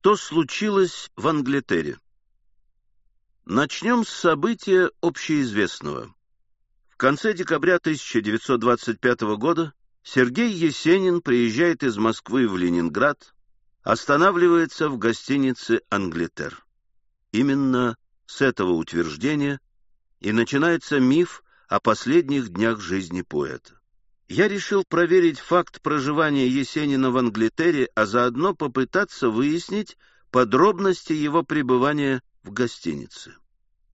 Что случилось в Англитере? Начнем с события общеизвестного. В конце декабря 1925 года Сергей Есенин приезжает из Москвы в Ленинград, останавливается в гостинице «Англитер». Именно с этого утверждения и начинается миф о последних днях жизни поэта. Я решил проверить факт проживания Есенина в Англитере, а заодно попытаться выяснить подробности его пребывания в гостинице.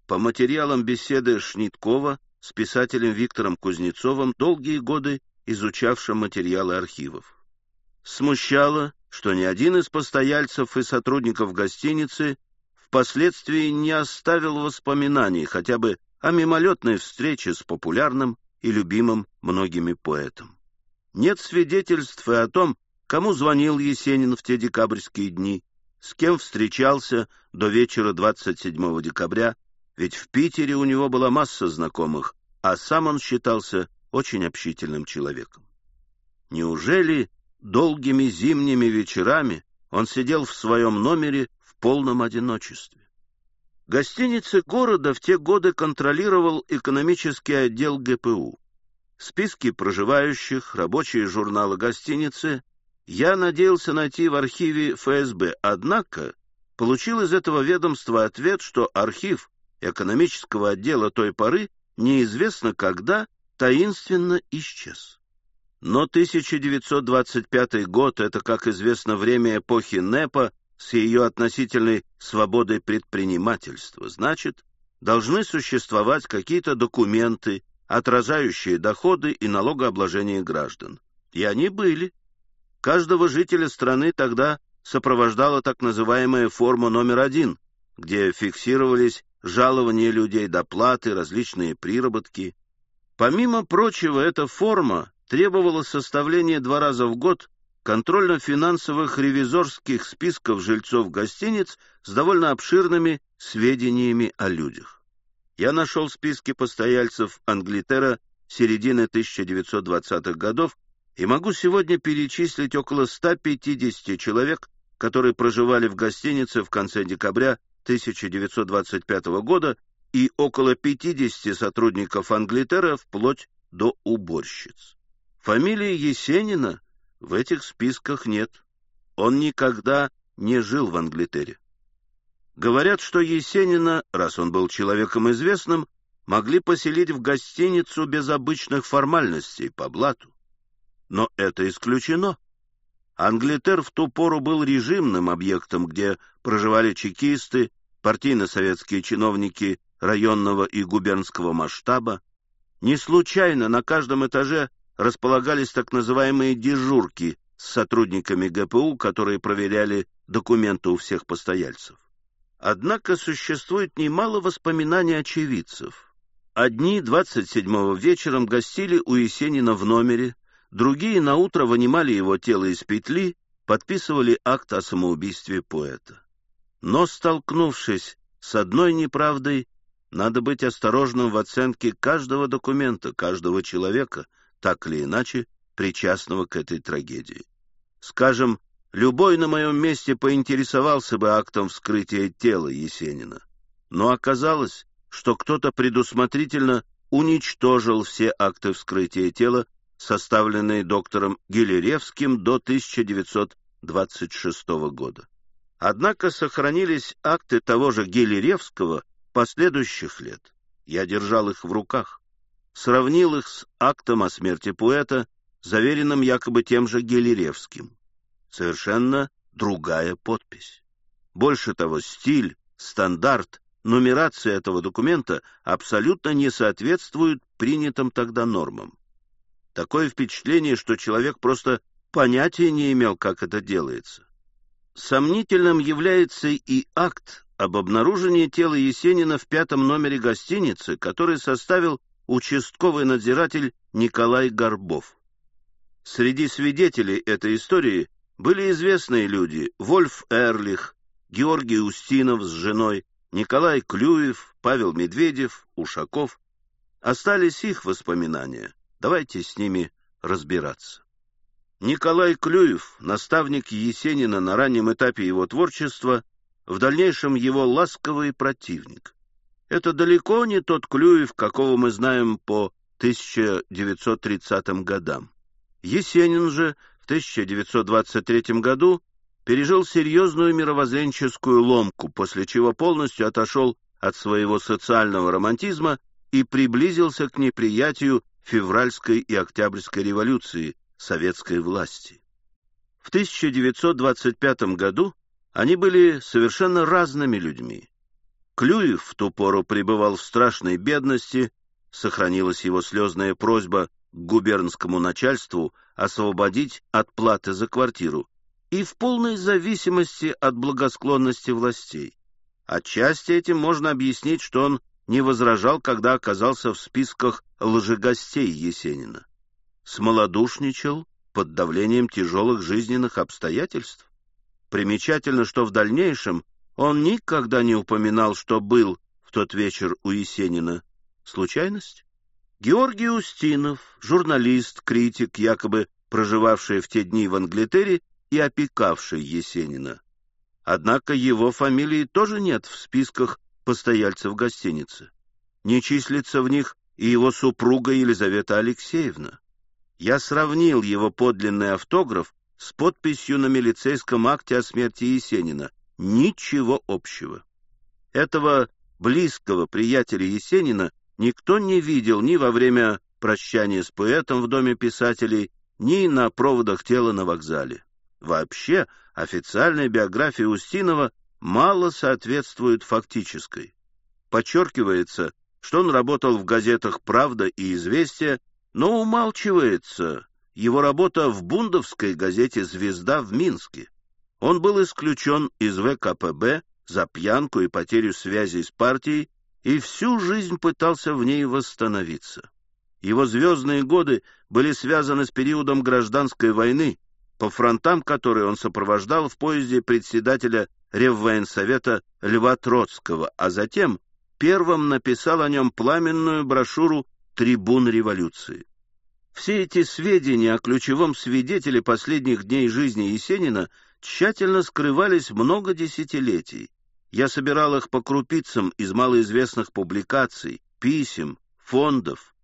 По материалам беседы Шниткова с писателем Виктором Кузнецовым, долгие годы изучавшим материалы архивов. Смущало, что ни один из постояльцев и сотрудников гостиницы впоследствии не оставил воспоминаний хотя бы о мимолетной встрече с популярным и любимым многими поэтом. Нет свидетельств и о том, кому звонил Есенин в те декабрьские дни, с кем встречался до вечера 27 декабря, ведь в Питере у него была масса знакомых, а сам он считался очень общительным человеком. Неужели долгими зимними вечерами он сидел в своем номере в полном одиночестве? Гостиницы города в те годы контролировал экономический отдел ГПУ. Списки проживающих, рабочие журналы гостиницы я надеялся найти в архиве ФСБ, однако получил из этого ведомства ответ, что архив экономического отдела той поры неизвестно когда таинственно исчез. Но 1925 год — это, как известно, время эпохи НЭПа с ее относительной свободой предпринимательства. Значит, должны существовать какие-то документы, отражающие доходы и налогообложение граждан. И они были. Каждого жителя страны тогда сопровождала так называемая форма номер один, где фиксировались жалования людей, доплаты, различные приработки. Помимо прочего, эта форма требовала составления два раза в год контрольно-финансовых ревизорских списков жильцов гостиниц с довольно обширными сведениями о людях. Я нашел списки постояльцев Англитера середины 1920-х годов и могу сегодня перечислить около 150 человек, которые проживали в гостинице в конце декабря 1925 года и около 50 сотрудников Англитера вплоть до уборщиц. Фамилии Есенина в этих списках нет. Он никогда не жил в Англитере. Говорят, что Есенина, раз он был человеком известным, могли поселить в гостиницу без обычных формальностей по блату. Но это исключено. Англитер в ту пору был режимным объектом, где проживали чекисты, партийно-советские чиновники районного и губернского масштаба. Не случайно на каждом этаже располагались так называемые дежурки с сотрудниками ГПУ, которые проверяли документы у всех постояльцев. Однако существует немало воспоминаний очевидцев. Одни 27-го вечером гостили у Есенина в номере, другие наутро вынимали его тело из петли, подписывали акт о самоубийстве поэта. Но, столкнувшись с одной неправдой, надо быть осторожным в оценке каждого документа, каждого человека — так или иначе причастного к этой трагедии. Скажем, любой на моем месте поинтересовался бы актом вскрытия тела Есенина. Но оказалось, что кто-то предусмотрительно уничтожил все акты вскрытия тела, составленные доктором Гилеревским до 1926 года. Однако сохранились акты того же Гилеревского последующих лет. Я держал их в руках сравнил их с актом о смерти поэта, заверенным якобы тем же Гелеревским. Совершенно другая подпись. Больше того, стиль, стандарт, нумерация этого документа абсолютно не соответствуют принятым тогда нормам. Такое впечатление, что человек просто понятия не имел, как это делается. Сомнительным является и акт об обнаружении тела Есенина в пятом номере гостиницы, который составил участковый надзиратель Николай Горбов. Среди свидетелей этой истории были известные люди Вольф Эрлих, Георгий Устинов с женой, Николай Клюев, Павел Медведев, Ушаков. Остались их воспоминания. Давайте с ними разбираться. Николай Клюев, наставник Есенина на раннем этапе его творчества, в дальнейшем его ласковый противник. Это далеко не тот Клюев, какого мы знаем по 1930 годам. Есенин же в 1923 году пережил серьезную мировоззренческую ломку, после чего полностью отошел от своего социального романтизма и приблизился к неприятию февральской и октябрьской революции советской власти. В 1925 году они были совершенно разными людьми. Клюев в ту пору пребывал в страшной бедности, сохранилась его слезная просьба к губернскому начальству освободить от платы за квартиру, и в полной зависимости от благосклонности властей. Отчасти этим можно объяснить, что он не возражал, когда оказался в списках лжегостей Есенина. Смолодушничал под давлением тяжелых жизненных обстоятельств. Примечательно, что в дальнейшем он никогда не упоминал, что был в тот вечер у Есенина. Случайность? Георгий Устинов, журналист, критик, якобы проживавший в те дни в Англитере и опекавший Есенина. Однако его фамилии тоже нет в списках постояльцев гостиницы. Не числится в них и его супруга Елизавета Алексеевна. Я сравнил его подлинный автограф с подписью на милицейском акте о смерти Есенина. Ничего общего. Этого близкого приятеля Есенина никто не видел ни во время прощания с поэтом в Доме писателей, ни на проводах тела на вокзале. Вообще, официальная биография Устинова мало соответствует фактической. Подчеркивается, что он работал в газетах «Правда» и «Известия», но умалчивается его работа в бундовской газете «Звезда» в Минске. Он был исключен из ВКПБ за пьянку и потерю связи с партией и всю жизнь пытался в ней восстановиться. Его звездные годы были связаны с периодом гражданской войны, по фронтам которой он сопровождал в поезде председателя Реввоенсовета Льва Троцкого, а затем первым написал о нем пламенную брошюру «Трибун революции». Все эти сведения о ключевом свидетеле последних дней жизни Есенина тщательно скрывались много десятилетий. Я собирал их по крупицам из малоизвестных публикаций, писем, фондов,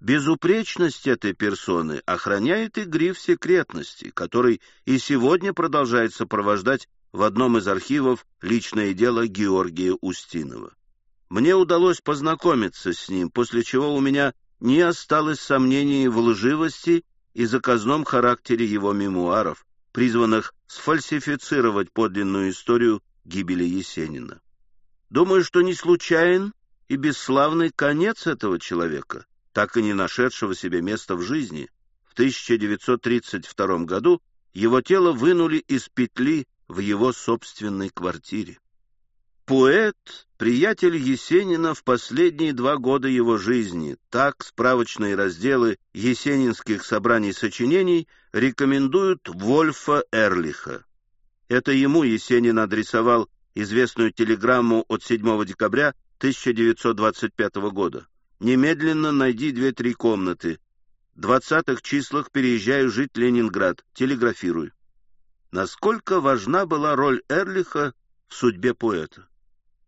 Безупречность этой персоны охраняет и гриф секретности, который и сегодня продолжает сопровождать в одном из архивов личное дело Георгия Устинова. Мне удалось познакомиться с ним, после чего у меня не осталось сомнений в лживости и заказном характере его мемуаров, призванных сфальсифицировать подлинную историю гибели Есенина. Думаю, что не случайен и бесславный конец этого человека — так и не нашедшего себе места в жизни, в 1932 году его тело вынули из петли в его собственной квартире. Поэт, приятель Есенина в последние два года его жизни, так справочные разделы есенинских собраний сочинений рекомендуют Вольфа Эрлиха. Это ему Есенин адресовал известную телеграмму от 7 декабря 1925 года. Немедленно найди две-три комнаты. В двадцатых числах переезжаю жить в Ленинград. Телеграфируй. Насколько важна была роль Эрлиха в судьбе поэта?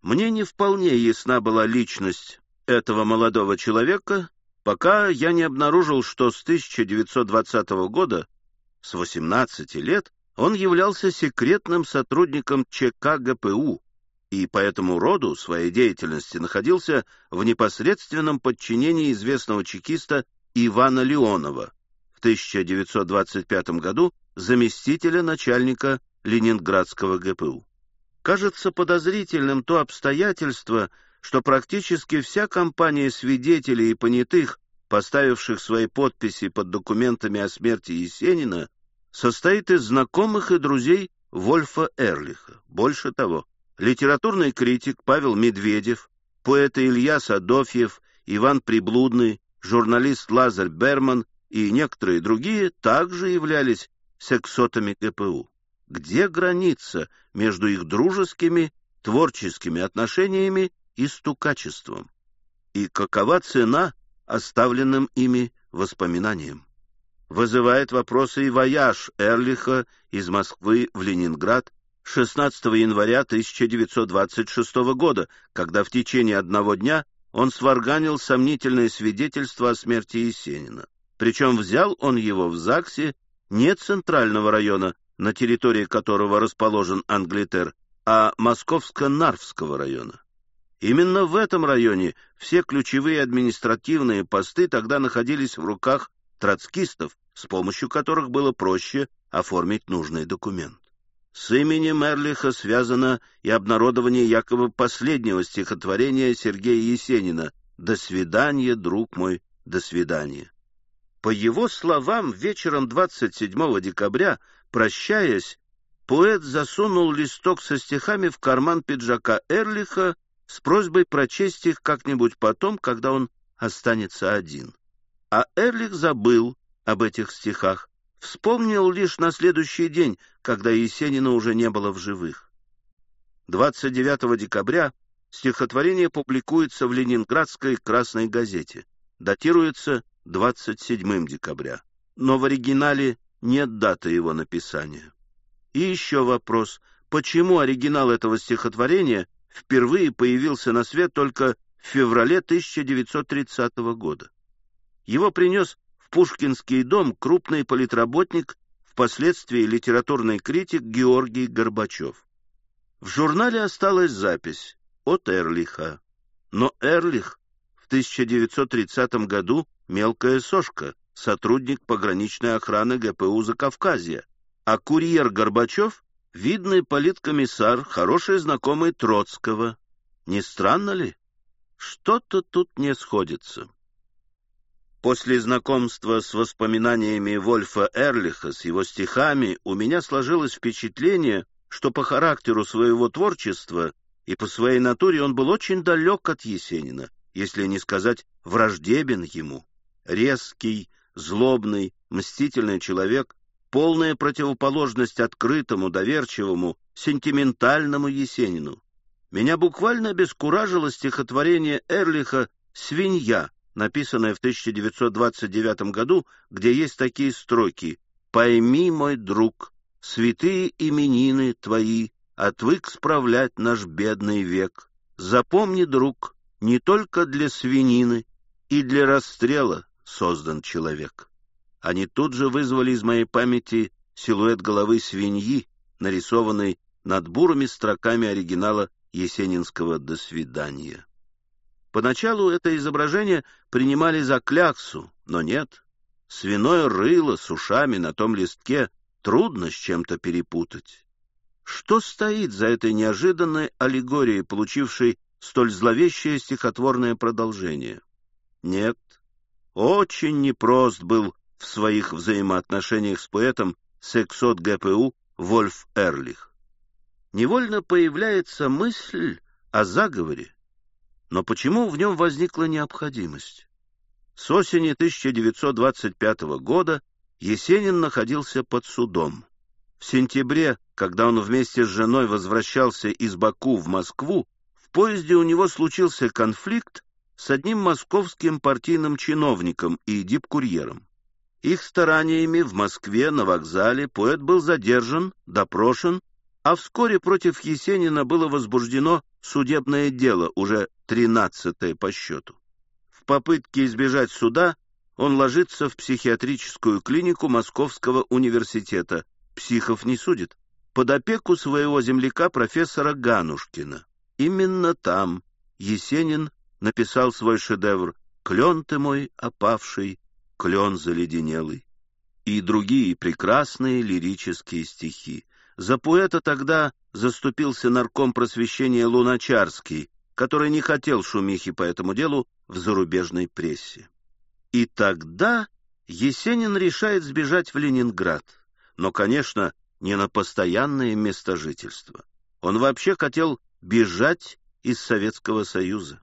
Мне не вполне ясна была личность этого молодого человека, пока я не обнаружил, что с 1920 года, с 18 лет, он являлся секретным сотрудником ЧК ГПУ, и по этому роду своей деятельности находился в непосредственном подчинении известного чекиста Ивана Леонова, в 1925 году заместителя начальника Ленинградского ГПУ. Кажется подозрительным то обстоятельство, что практически вся компания свидетелей и понятых, поставивших свои подписи под документами о смерти Есенина, состоит из знакомых и друзей Вольфа Эрлиха. Больше того, литературный критик Павел Медведев, поэты Илья Садофьев, Иван Приблудный, журналист Лазарь Берман и некоторые другие также являлись сексотами ГПУ. Где граница между их дружескими, творческими отношениями и стукачеством? И какова цена оставленным ими воспоминаниям? вызывает вопросы и вояж Эрлиха из Москвы в Ленинград 16 января 1926 года, когда в течение одного дня он сварганил сомнительное свидетельство о смерти Есенина. Причем взял он его в ЗАГСе не центрального района, на территории которого расположен Англитер, а Московско-Нарвского района. Именно в этом районе все ключевые административные посты тогда находились в руках троцкистов, с помощью которых было проще оформить нужный документ. С именем Эрлиха связано и обнародование якобы последнего стихотворения Сергея Есенина «До свидания, друг мой, до свидания». По его словам, вечером 27 декабря, прощаясь, поэт засунул листок со стихами в карман пиджака Эрлиха с просьбой прочесть их как-нибудь потом, когда он останется один. А Эрлих забыл об этих стихах, вспомнил лишь на следующий день, когда Есенина уже не было в живых. 29 декабря стихотворение публикуется в Ленинградской «Красной газете», датируется 27 декабря, но в оригинале нет даты его написания. И еще вопрос, почему оригинал этого стихотворения впервые появился на свет только в феврале 1930 года. Его принес в Пушкинский дом крупный политработник, впоследствии литературный критик Георгий Горбачев. В журнале осталась запись от Эрлиха. Но Эрлих в 1930 году мелкая сошка, сотрудник пограничной охраны ГПУ Закавказья, а курьер Горбачев — видный политкомиссар, хороший знакомый Троцкого. Не странно ли? Что-то тут не сходится. После знакомства с воспоминаниями Вольфа Эрлиха, с его стихами, у меня сложилось впечатление, что по характеру своего творчества и по своей натуре он был очень далек от Есенина, если не сказать враждебен ему. Резкий, злобный, мстительный человек, полная противоположность открытому, доверчивому, сентиментальному Есенину. Меня буквально обескуражило стихотворение Эрлиха «Свинья», написанное в 1929 году, где есть такие строки «Пойми, мой друг, святые именины твои отвык справлять наш бедный век. Запомни, друг, не только для свинины и для расстрела создан человек». Они тут же вызвали из моей памяти силуэт головы свиньи, нарисованный над бурыми строками оригинала Есенинского «До свидания». Поначалу это изображение принимали за кляксу, но нет. Свиное рыло с ушами на том листке трудно с чем-то перепутать. Что стоит за этой неожиданной аллегорией, получившей столь зловещее стихотворное продолжение? Нет, очень непрост был в своих взаимоотношениях с поэтом сексот ГПУ Вольф Эрлих. Невольно появляется мысль о заговоре, но почему в нем возникла необходимость? С осени 1925 года Есенин находился под судом. В сентябре, когда он вместе с женой возвращался из Баку в Москву, в поезде у него случился конфликт с одним московским партийным чиновником и дипкурьером. Их стараниями в Москве на вокзале поэт был задержан, допрошен а вскоре против Есенина было возбуждено судебное дело, уже тринадцатое по счету. В попытке избежать суда он ложится в психиатрическую клинику Московского университета. Психов не судит. Под опеку своего земляка профессора Ганушкина. Именно там Есенин написал свой шедевр «Клен ты мой опавший, клен заледенелый» и другие прекрасные лирические стихи. За поэта тогда заступился нарком просвещения Луначарский, который не хотел шумихи по этому делу в зарубежной прессе. И тогда Есенин решает сбежать в Ленинград, но, конечно, не на постоянное место жительства. Он вообще хотел бежать из Советского Союза.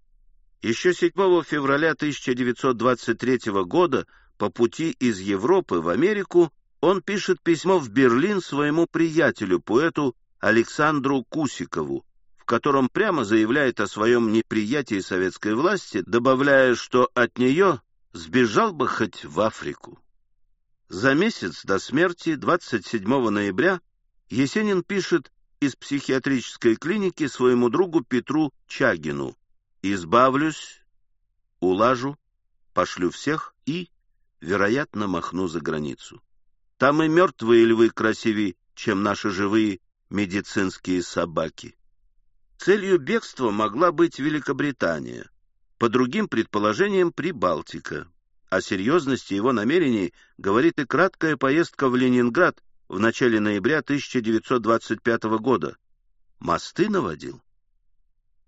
Еще 7 февраля 1923 года по пути из Европы в Америку он пишет письмо в Берлин своему приятелю, поэту Александру Кусикову, в котором прямо заявляет о своем неприятии советской власти, добавляя, что от нее сбежал бы хоть в Африку. За месяц до смерти, 27 ноября, Есенин пишет из психиатрической клиники своему другу Петру Чагину «Избавлюсь, улажу, пошлю всех и, вероятно, махну за границу. Там и мертвые львы красивее, чем наши живые медицинские собаки». Целью бегства могла быть Великобритания, по другим предположениям Прибалтика. О серьезности его намерений говорит и краткая поездка в Ленинград в начале ноября 1925 года. Мосты наводил?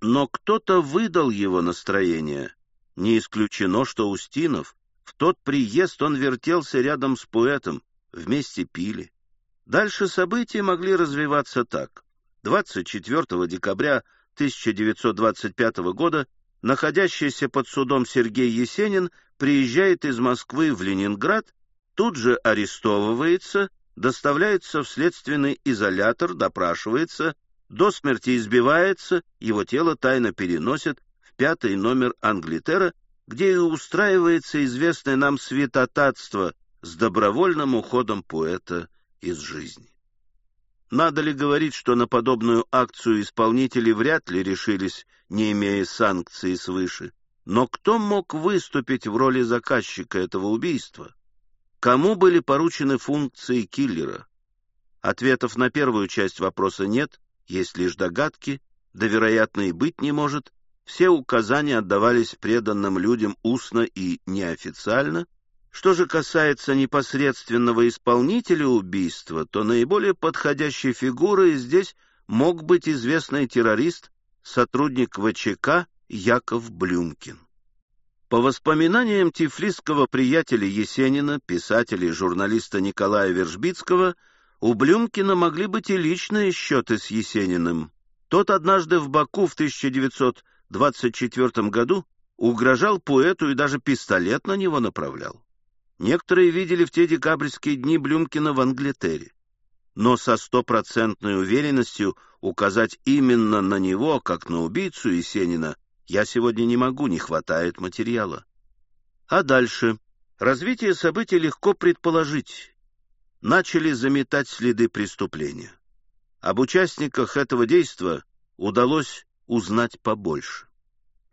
Но кто-то выдал его настроение. Не исключено, что Устинов. В тот приезд он вертелся рядом с поэтом, вместе пили. Дальше события могли развиваться так. 24 декабря 1925 года находящийся под судом Сергей Есенин приезжает из Москвы в Ленинград, тут же арестовывается, доставляется в следственный изолятор, допрашивается, до смерти избивается, его тело тайно переносят в пятый номер Англитера, где и устраивается известное нам святотатство с добровольным уходом поэта из жизни. Надо ли говорить, что на подобную акцию исполнители вряд ли решились, не имея санкций свыше? Но кто мог выступить в роли заказчика этого убийства? Кому были поручены функции киллера? Ответов на первую часть вопроса нет, есть лишь догадки, да, вероятно, и быть не может. Все указания отдавались преданным людям устно и неофициально, что же касается непосредственного исполнителя убийства, то наиболее подходящей фигурой здесь мог быть известный террорист, сотрудник ВЧК Яков Блюмкин. По воспоминаниям тифлисского приятеля Есенина, писателя и журналиста Николая Вержбицкого, у Блюмкина могли быть и личные счеты с Есениным. Тот однажды в Баку в 1924 году угрожал поэту и даже пистолет на него направлял. Некоторые видели в те декабрьские дни Блюмкина в Англитере. Но со стопроцентной уверенностью указать именно на него, как на убийцу Есенина, я сегодня не могу, не хватает материала. А дальше? Развитие событий легко предположить. Начали заметать следы преступления. Об участниках этого действа удалось узнать побольше.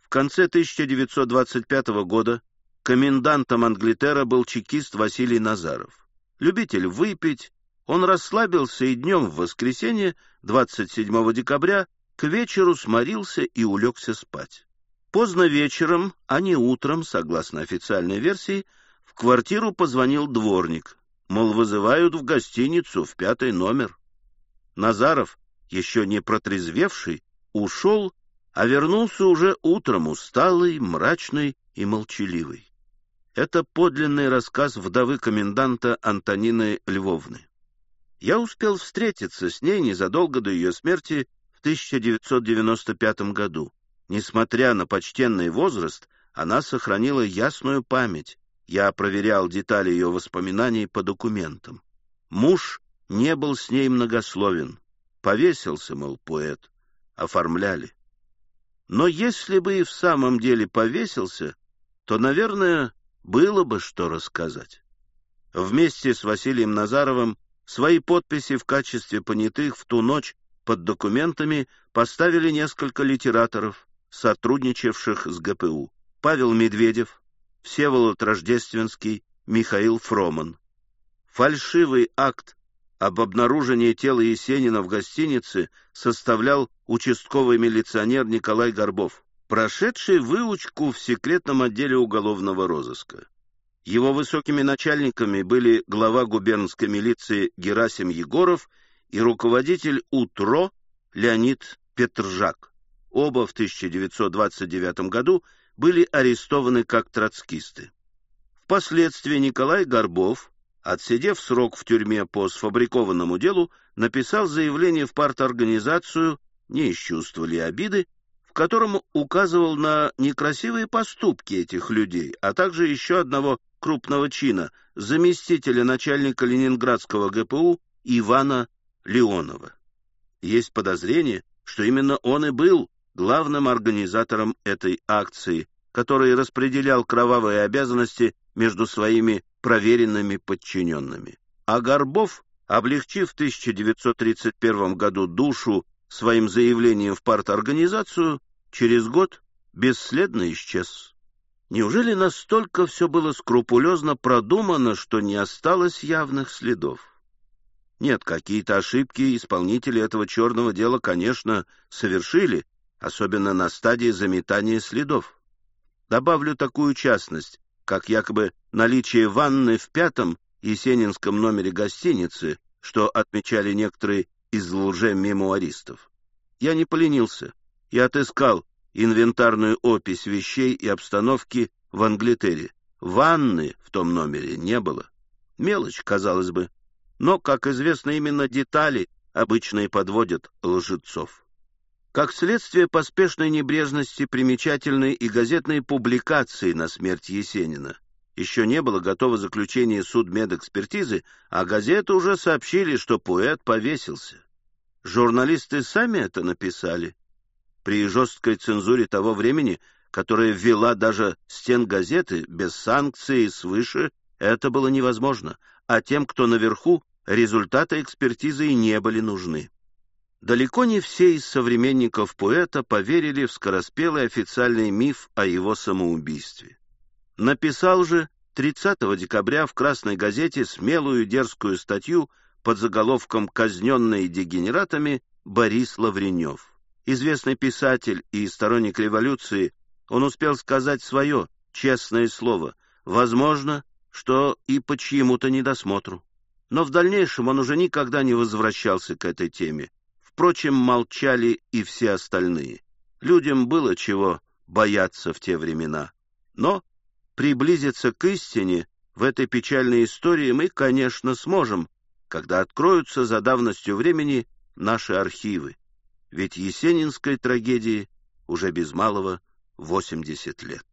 В конце 1925 года Комендантом Англитера был чекист Василий Назаров. Любитель выпить, он расслабился и днем в воскресенье, 27 декабря, к вечеру сморился и улегся спать. Поздно вечером, а не утром, согласно официальной версии, в квартиру позвонил дворник, мол, вызывают в гостиницу в пятый номер. Назаров, еще не протрезвевший, ушел, а вернулся уже утром усталый, мрачный и молчаливый. Это подлинный рассказ вдовы коменданта Антонины Львовны. Я успел встретиться с ней незадолго до ее смерти в 1995 году. Несмотря на почтенный возраст, она сохранила ясную память. Я проверял детали ее воспоминаний по документам. Муж не был с ней многословен. Повесился, мол, поэт. Оформляли. Но если бы и в самом деле повесился, то, наверное, было бы что рассказать. Вместе с Василием Назаровым свои подписи в качестве понятых в ту ночь под документами поставили несколько литераторов, сотрудничавших с ГПУ. Павел Медведев, Всеволод Рождественский, Михаил Фроман. Фальшивый акт об обнаружении тела Есенина в гостинице составлял участковый милиционер Николай Горбов прошедший выучку в секретном отделе уголовного розыска. Его высокими начальниками были глава губернской милиции Герасим Егоров и руководитель УТРО Леонид Петржак. Оба в 1929 году были арестованы как троцкисты. Впоследствии Николай Горбов, отсидев срок в тюрьме по сфабрикованному делу, написал заявление в парторганизацию, не из чувства ли обиды, котором указывал на некрасивые поступки этих людей, а также еще одного крупного чина, заместителя начальника Ленинградского ГПУ Ивана Леонова. Есть подозрение, что именно он и был главным организатором этой акции, который распределял кровавые обязанности между своими проверенными подчиненными. А Горбов, облегчив в 1931 году душу своим заявлением в парторганизацию, через год бесследно исчез. Неужели настолько все было скрупулезно продумано, что не осталось явных следов? Нет, какие-то ошибки исполнители этого черного дела, конечно, совершили, особенно на стадии заметания следов. Добавлю такую частность, как якобы наличие ванны в пятом есенинском номере гостиницы, что отмечали некоторые из лже-мемуаристов. Я не поленился и отыскал инвентарную опись вещей и обстановки в Англитере. Ванны в том номере не было. Мелочь, казалось бы. Но, как известно, именно детали обычно и подводят лжецов. Как следствие поспешной небрежности примечательны и газетные публикации на смерть Есенина. Еще не было готово заключение судмедэкспертизы, а газеты уже сообщили, что поэт повесился. Журналисты сами это написали. При жесткой цензуре того времени, которая ввела даже стен газеты, без санкций свыше, это было невозможно, а тем, кто наверху, результаты экспертизы и не были нужны. Далеко не все из современников поэта поверили в скороспелый официальный миф о его самоубийстве. Написал же 30 декабря в «Красной газете» смелую дерзкую статью под заголовком «Казненные дегенератами» Борис Лавренев. Известный писатель и сторонник революции, он успел сказать свое, честное слово, возможно, что и по чьему-то недосмотру. Но в дальнейшем он уже никогда не возвращался к этой теме, Впрочем, молчали и все остальные. Людям было чего бояться в те времена. Но приблизиться к истине в этой печальной истории мы, конечно, сможем, когда откроются за давностью времени наши архивы. Ведь Есенинской трагедии уже без малого 80 лет.